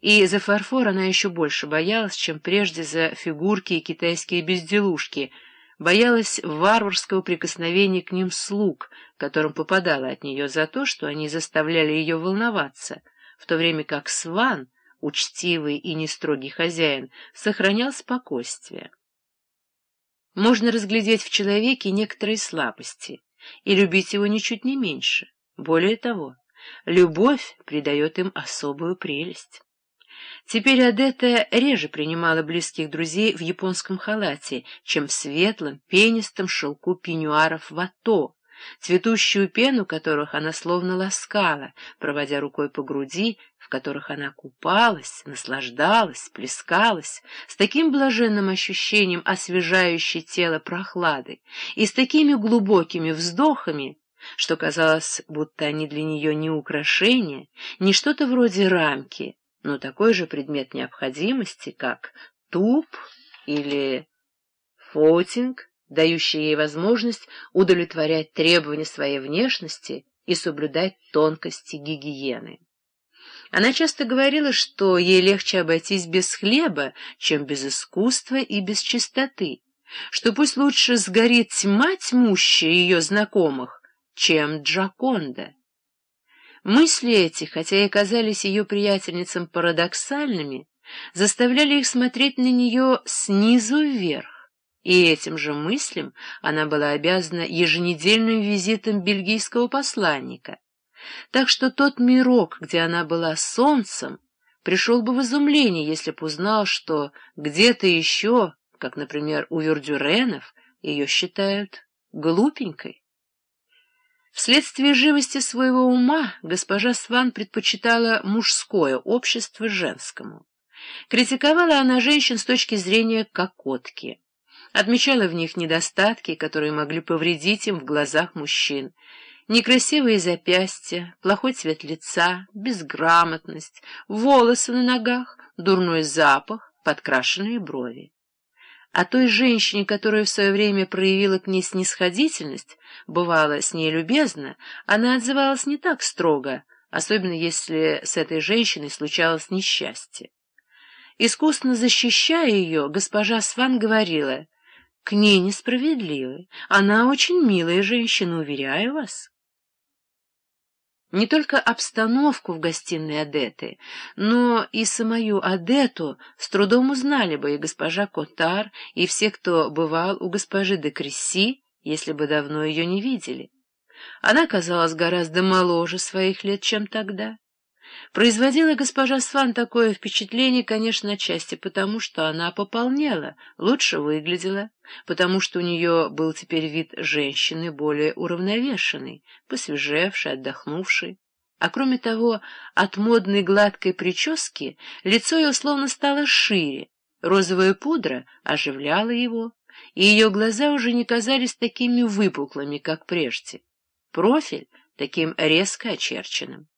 И за фарфор она еще больше боялась, чем прежде за фигурки и китайские безделушки, боялась варварского прикосновения к ним слуг, которым попадало от нее за то, что они заставляли ее волноваться, в то время как Сван, учтивый и нестрогий хозяин, сохранял спокойствие. Можно разглядеть в человеке некоторые слабости и любить его ничуть не меньше. Более того, любовь придает им особую прелесть. Теперь Адетта реже принимала близких друзей в японском халате, чем в светлом, пенистом шелку пеньюаров вато, цветущую пену которых она словно ласкала, проводя рукой по груди, в которых она купалась, наслаждалась, плескалась, с таким блаженным ощущением освежающей тело прохлады и с такими глубокими вздохами, что казалось, будто они для нее не украшение, не что-то вроде рамки, но такой же предмет необходимости, как туп или фотинг, дающий ей возможность удовлетворять требования своей внешности и соблюдать тонкости гигиены. Она часто говорила, что ей легче обойтись без хлеба, чем без искусства и без чистоты, что пусть лучше сгорит тьма тьмущая ее знакомых, чем Джаконда. Мысли эти, хотя и казались ее приятельницам парадоксальными, заставляли их смотреть на нее снизу вверх, и этим же мыслям она была обязана еженедельным визитом бельгийского посланника. Так что тот мирок, где она была солнцем, пришел бы в изумление, если б узнал, что где-то еще, как, например, у Вердюренов, ее считают глупенькой. Вследствие живости своего ума госпожа Сван предпочитала мужское общество женскому. Критиковала она женщин с точки зрения кокотки. Отмечала в них недостатки, которые могли повредить им в глазах мужчин. Некрасивые запястья, плохой цвет лица, безграмотность, волосы на ногах, дурной запах, подкрашенные брови. А той женщине, которая в свое время проявила к ней снисходительность, бывала с ней любезна, она отзывалась не так строго, особенно если с этой женщиной случалось несчастье. Искусно защищая ее, госпожа Сван говорила, «К ней несправедливы, она очень милая женщина, уверяю вас». Не только обстановку в гостиной Адеты, но и самую Адету с трудом узнали бы и госпожа Котар, и все, кто бывал у госпожи де Кресси, если бы давно ее не видели. Она казалась гораздо моложе своих лет, чем тогда. Производила госпожа Сван такое впечатление, конечно, отчасти потому, что она пополнела, лучше выглядела, потому что у нее был теперь вид женщины более уравновешенный, посвежевшей, отдохнувшей. А кроме того, от модной гладкой прически лицо ее словно стало шире, розовая пудра оживляла его, и ее глаза уже не казались такими выпуклыми, как прежде, профиль таким резко очерченным.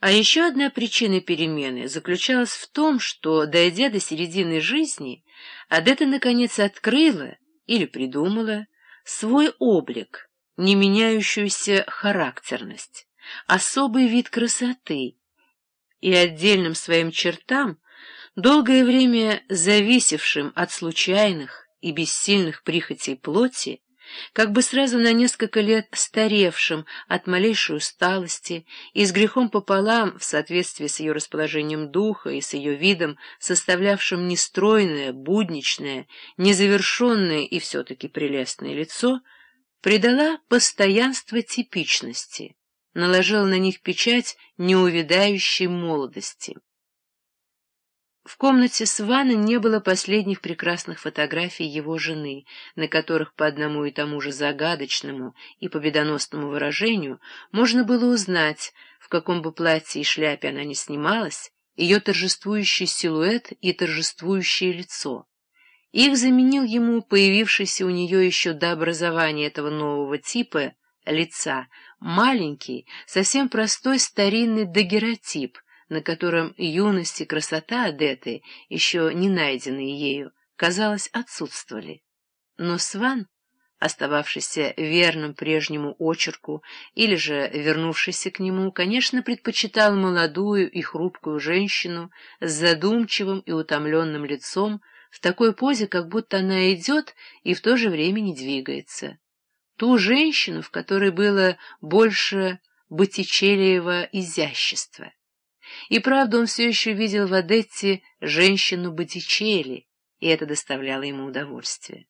А еще одна причина перемены заключалась в том, что, дойдя до середины жизни, Адетта наконец открыла или придумала свой облик, не меняющуюся характерность, особый вид красоты, и отдельным своим чертам, долгое время зависевшим от случайных и бессильных прихотей плоти, как бы сразу на несколько лет старевшим от малейшей усталости и с грехом пополам, в соответствии с ее расположением духа и с ее видом, составлявшим нестройное, будничное, незавершенное и все-таки прелестное лицо, придала постоянство типичности, наложила на них печать неувядающей молодости. В комнате Свана не было последних прекрасных фотографий его жены, на которых по одному и тому же загадочному и победоносному выражению можно было узнать, в каком бы платье и шляпе она ни снималась, ее торжествующий силуэт и торжествующее лицо. Их заменил ему появившийся у нее еще до образования этого нового типа лица маленький, совсем простой старинный дагеротип, на котором юность и красота Адеты, еще не найденные ею, казалось, отсутствовали. Но Сван остававшийся верным прежнему очерку или же вернувшийся к нему, конечно, предпочитал молодую и хрупкую женщину с задумчивым и утомленным лицом в такой позе, как будто она идет и в то же время не двигается. Ту женщину, в которой было больше Боттичелиева изящества. И правда, он все еще видел в Адетте женщину Боттичелли, и это доставляло ему удовольствие.